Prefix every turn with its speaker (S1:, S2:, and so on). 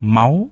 S1: máu.